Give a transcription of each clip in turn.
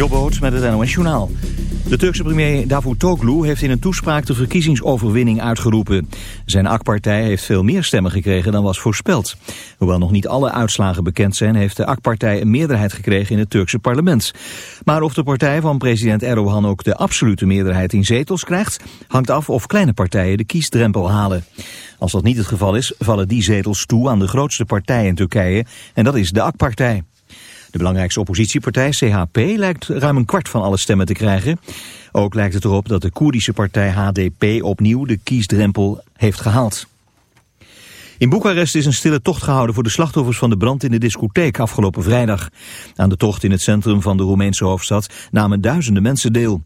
Jobboot met het NOS Journaal. De Turkse premier Davutoglu heeft in een toespraak de verkiezingsoverwinning uitgeroepen. Zijn AK-partij heeft veel meer stemmen gekregen dan was voorspeld. Hoewel nog niet alle uitslagen bekend zijn, heeft de AK-partij een meerderheid gekregen in het Turkse parlement. Maar of de partij van president Erdogan ook de absolute meerderheid in zetels krijgt, hangt af of kleine partijen de kiesdrempel halen. Als dat niet het geval is, vallen die zetels toe aan de grootste partij in Turkije en dat is de AK-partij. De belangrijkste oppositiepartij, CHP, lijkt ruim een kwart van alle stemmen te krijgen. Ook lijkt het erop dat de Koerdische partij HDP opnieuw de kiesdrempel heeft gehaald. In Boekarest is een stille tocht gehouden voor de slachtoffers van de brand in de discotheek afgelopen vrijdag. Aan de tocht in het centrum van de Roemeense hoofdstad namen duizenden mensen deel.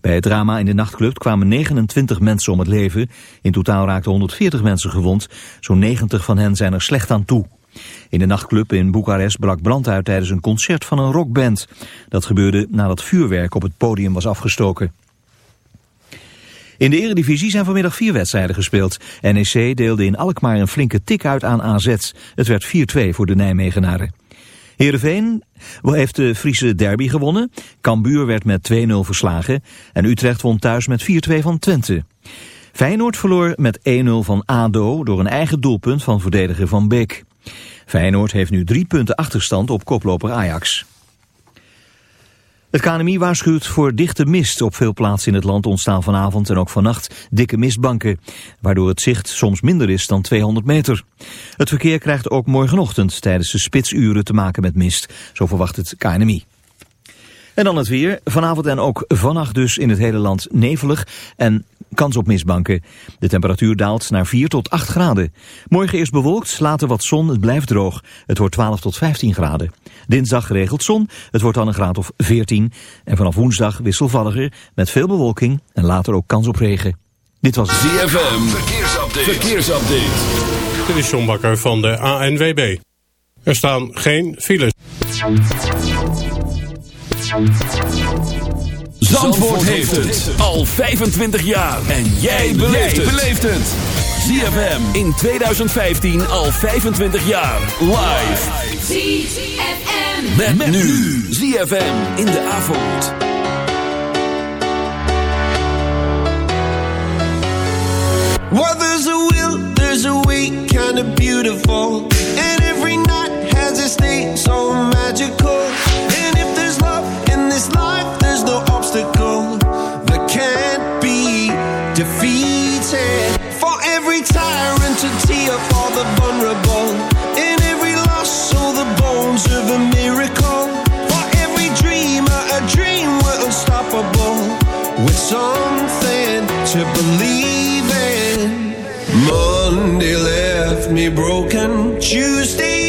Bij het drama in de nachtclub kwamen 29 mensen om het leven. In totaal raakten 140 mensen gewond. Zo'n 90 van hen zijn er slecht aan toe. In de nachtclub in Boekarest brak brand uit tijdens een concert van een rockband. Dat gebeurde nadat vuurwerk op het podium was afgestoken. In de eredivisie zijn vanmiddag vier wedstrijden gespeeld. NEC deelde in Alkmaar een flinke tik uit aan AZ. Het werd 4-2 voor de Nijmegenaren. Heerenveen heeft de Friese derby gewonnen. Cambuur werd met 2-0 verslagen. En Utrecht won thuis met 4-2 van Twente. Feyenoord verloor met 1-0 van ADO door een eigen doelpunt van verdediger Van Beek. Feyenoord heeft nu drie punten achterstand op koploper Ajax. Het KNMI waarschuwt voor dichte mist. Op veel plaatsen in het land ontstaan vanavond en ook vannacht dikke mistbanken. Waardoor het zicht soms minder is dan 200 meter. Het verkeer krijgt ook morgenochtend tijdens de spitsuren te maken met mist. Zo verwacht het KNMI. En dan het weer. Vanavond en ook vannacht dus in het hele land nevelig en kans op mistbanken. De temperatuur daalt naar 4 tot 8 graden. Morgen eerst bewolkt, later wat zon, het blijft droog. Het wordt 12 tot 15 graden. Dinsdag geregeld zon, het wordt dan een graad of 14. En vanaf woensdag wisselvalliger, met veel bewolking en later ook kans op regen. Dit was ZFM, verkeersupdate. verkeersupdate. Dit is John Bakker van de ANWB. Er staan geen files. Zandvoort heeft het al 25 jaar. En jij beleeft het. ZFM in 2015 al 25 jaar. Live. ZFM. Met, met nu. ZFM in de avond. Well, there's a will, there's a way, kind of beautiful. And every night has its day, so magical. This life, there's no obstacle that can't be defeated. For every tyrant to tear for the vulnerable. In every loss, all the bones of a miracle. For every dreamer, a dream we're unstoppable. With something to believe in. Monday left me broken. Tuesday,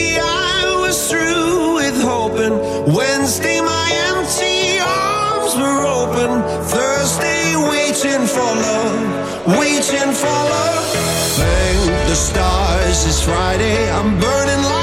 waiting for love. Thank the stars, it's Friday. I'm burning like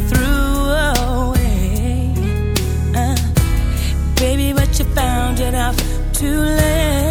enough to live.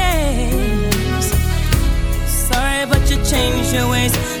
change your ways.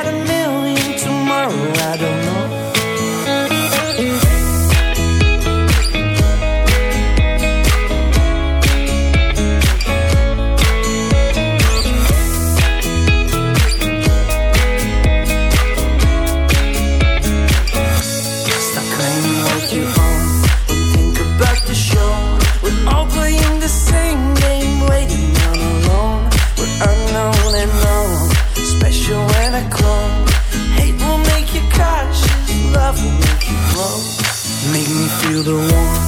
the warmth,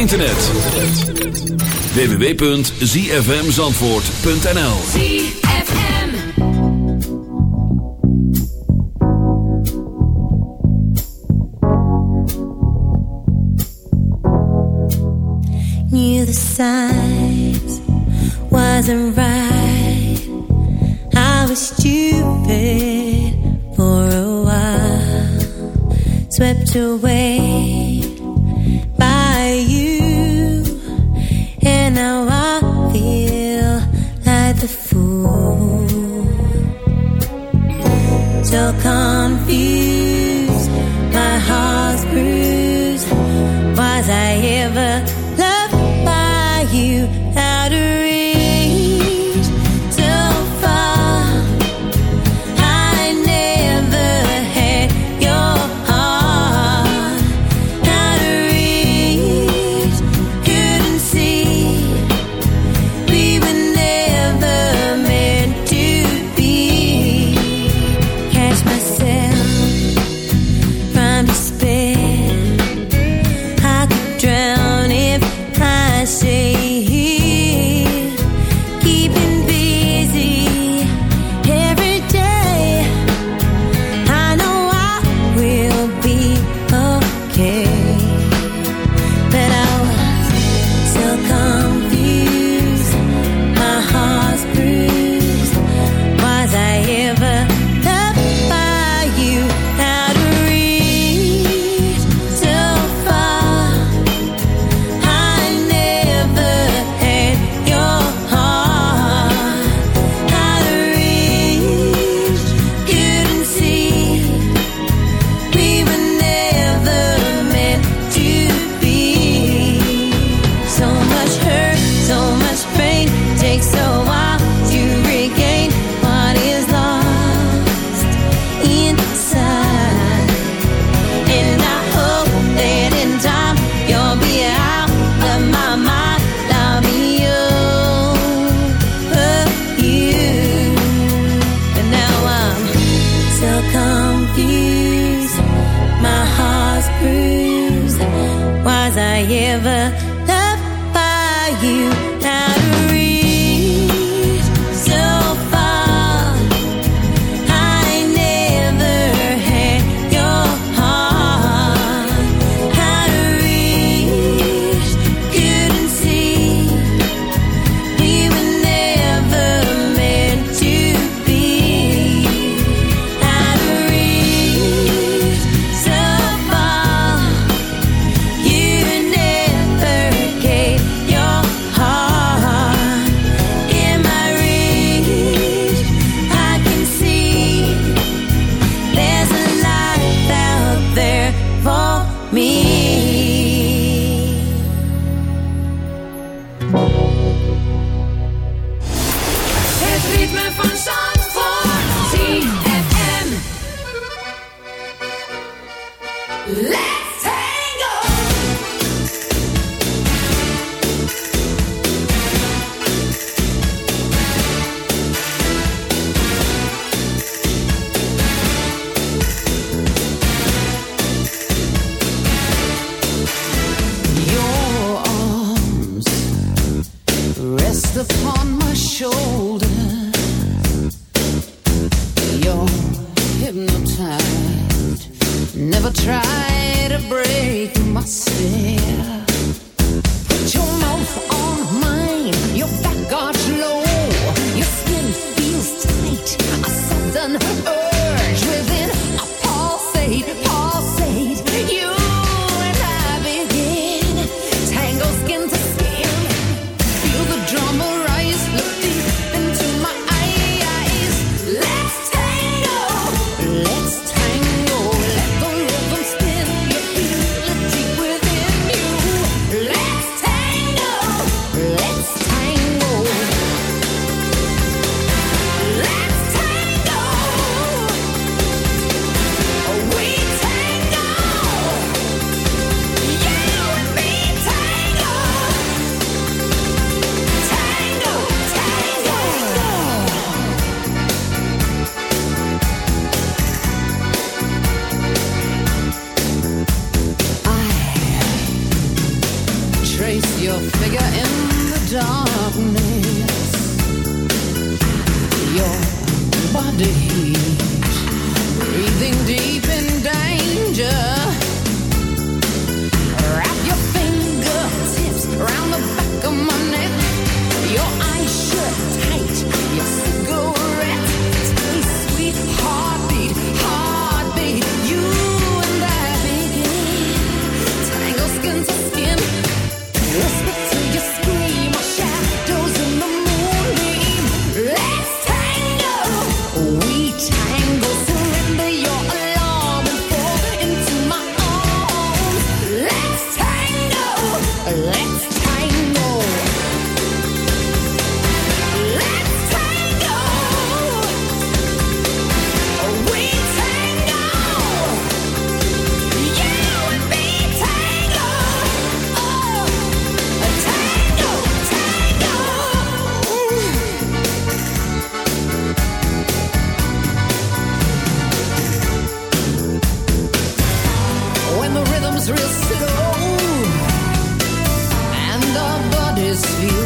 internet. www.zfmzandvoort.nl ZFM. knew the signs wasn't right. I was stupid for a while, swept away and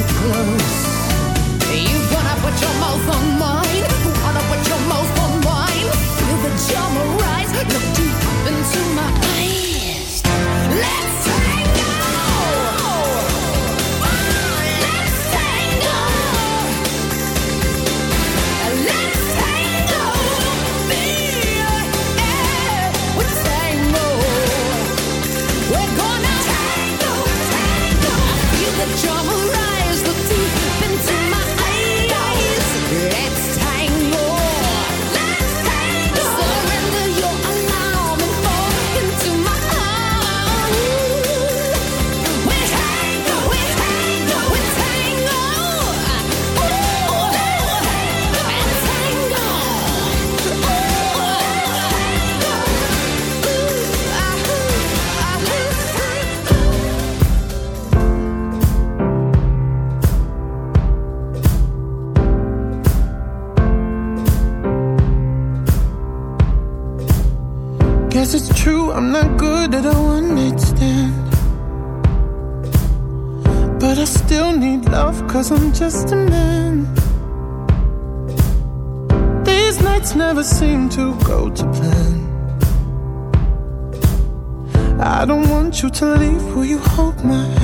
close. you to leave, will you hold my hand?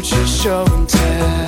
future show and tell.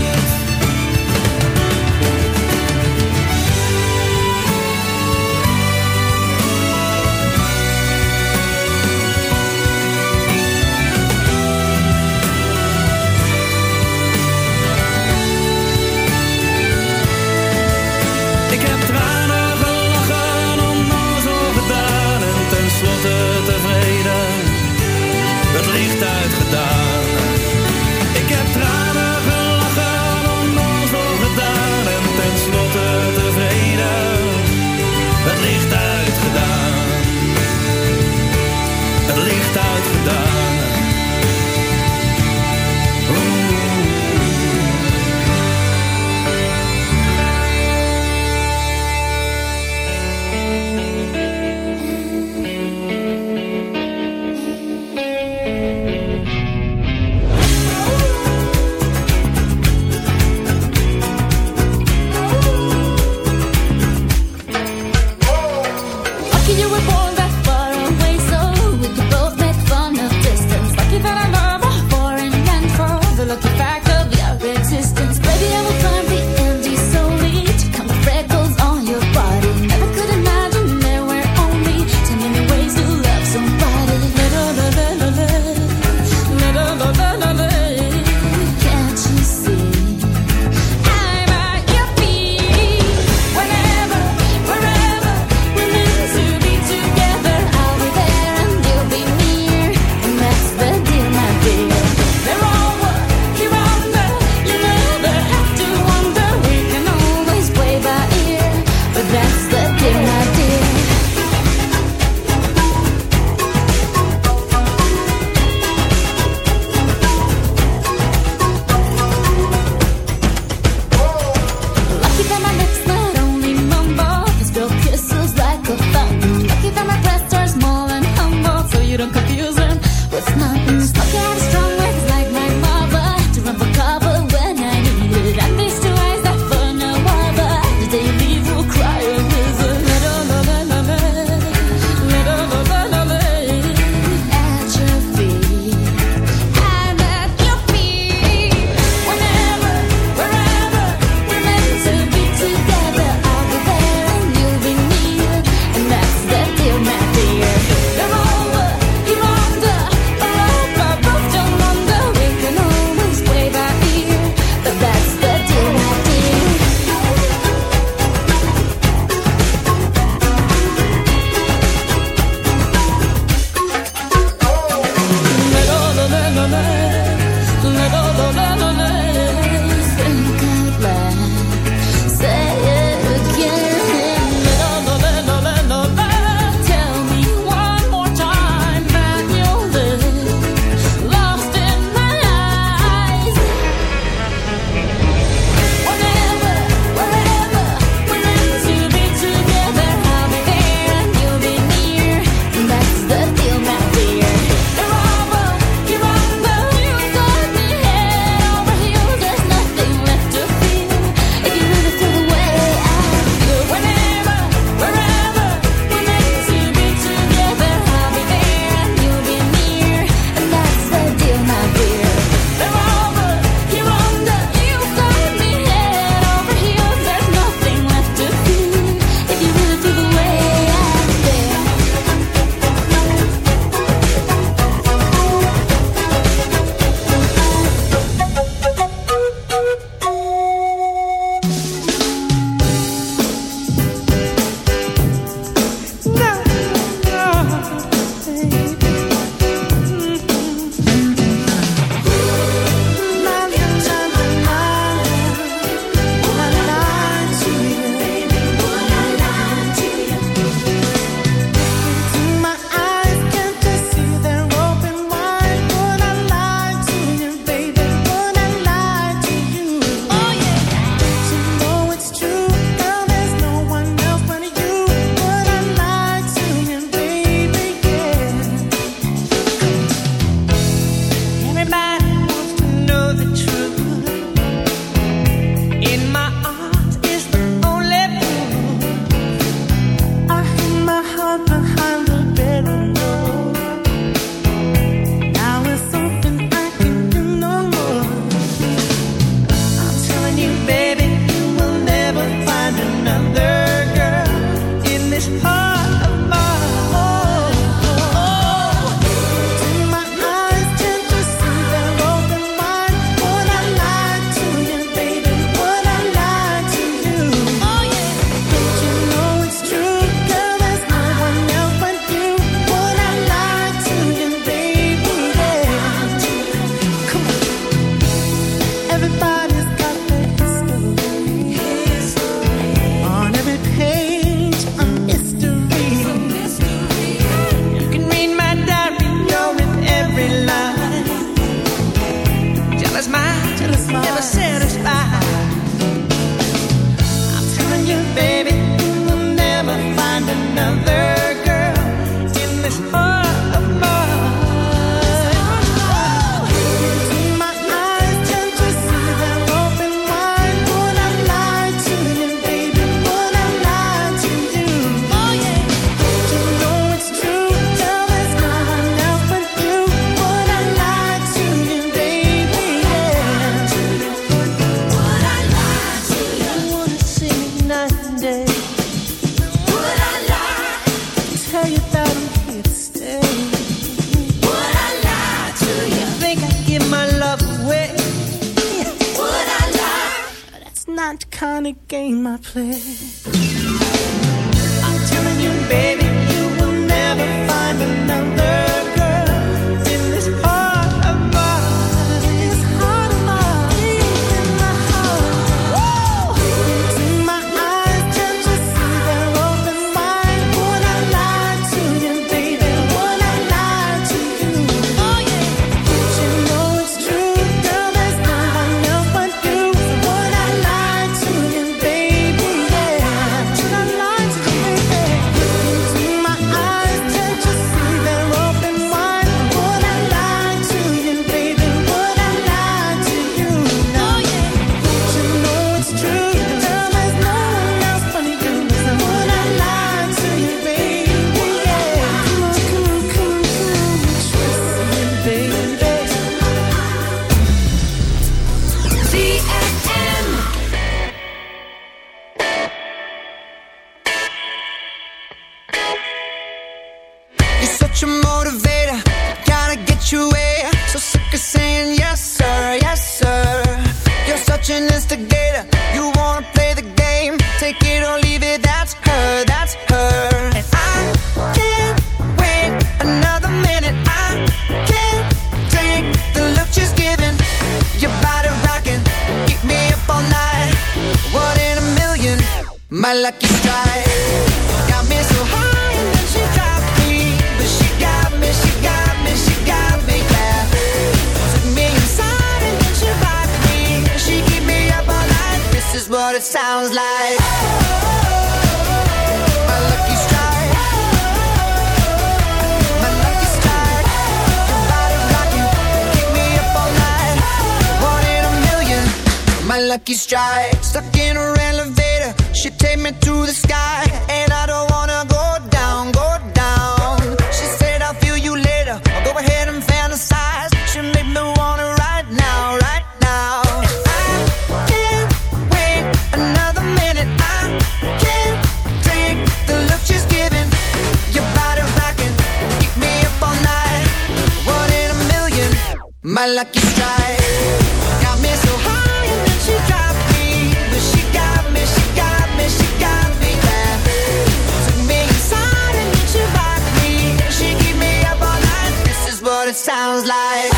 feels like.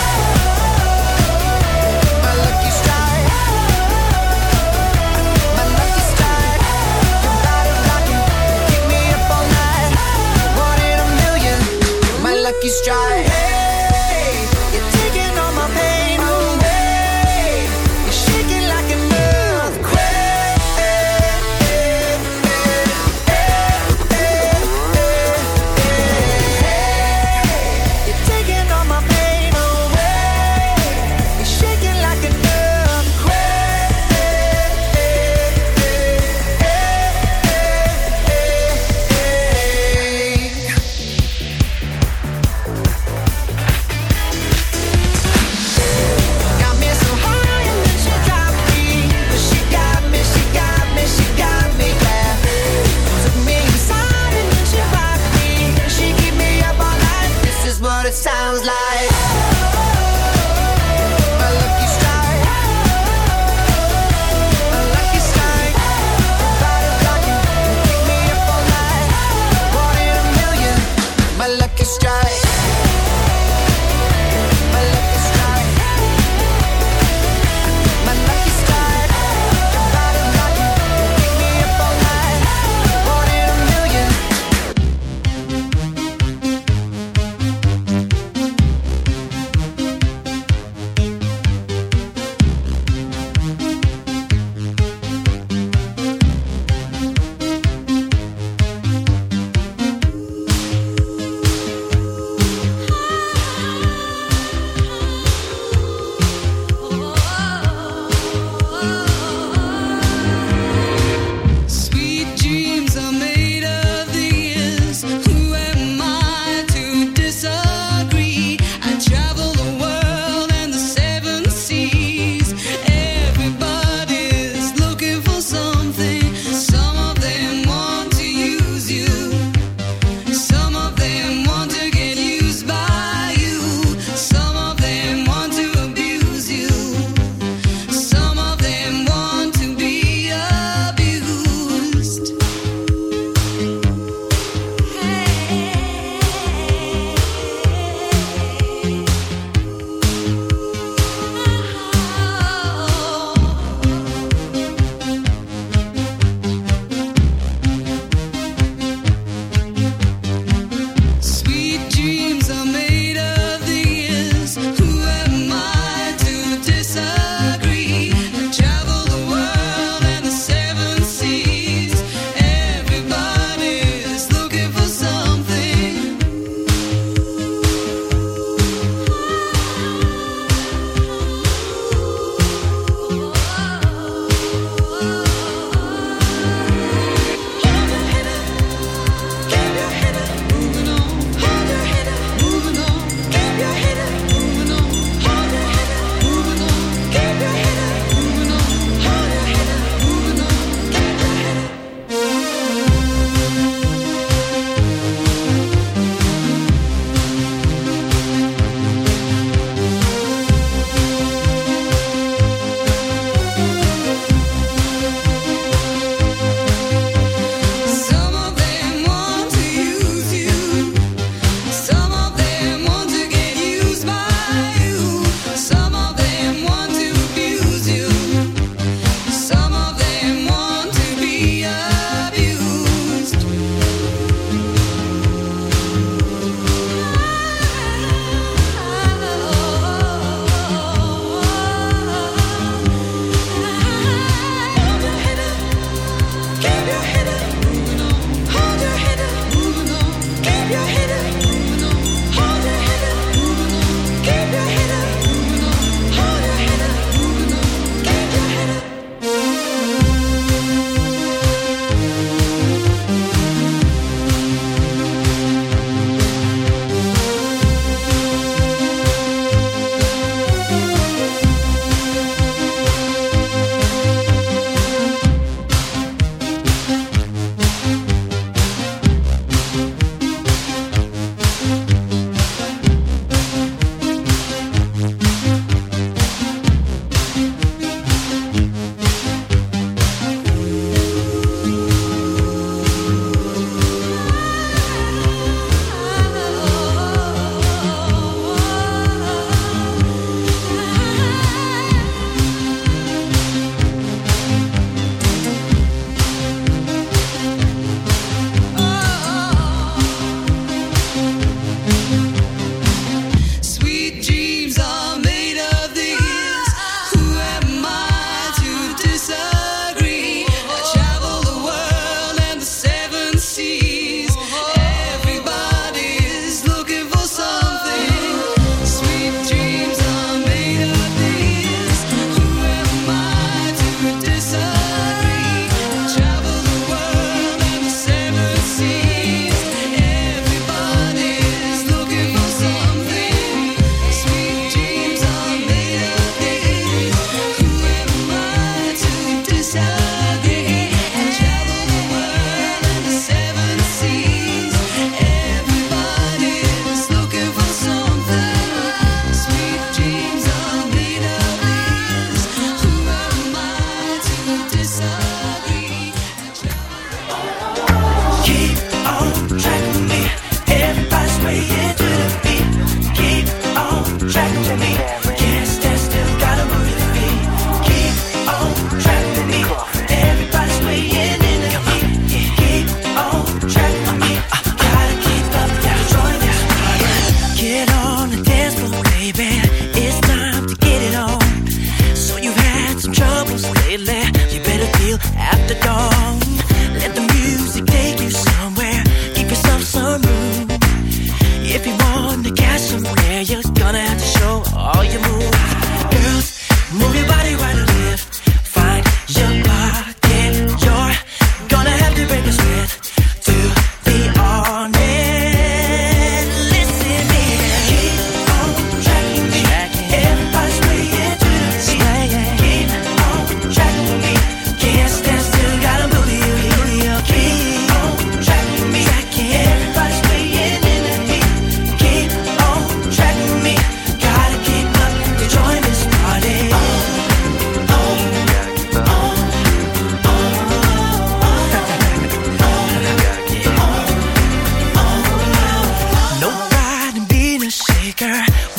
My lucky strike. My lucky strike. Keep me up all night. One in a million. My lucky strike.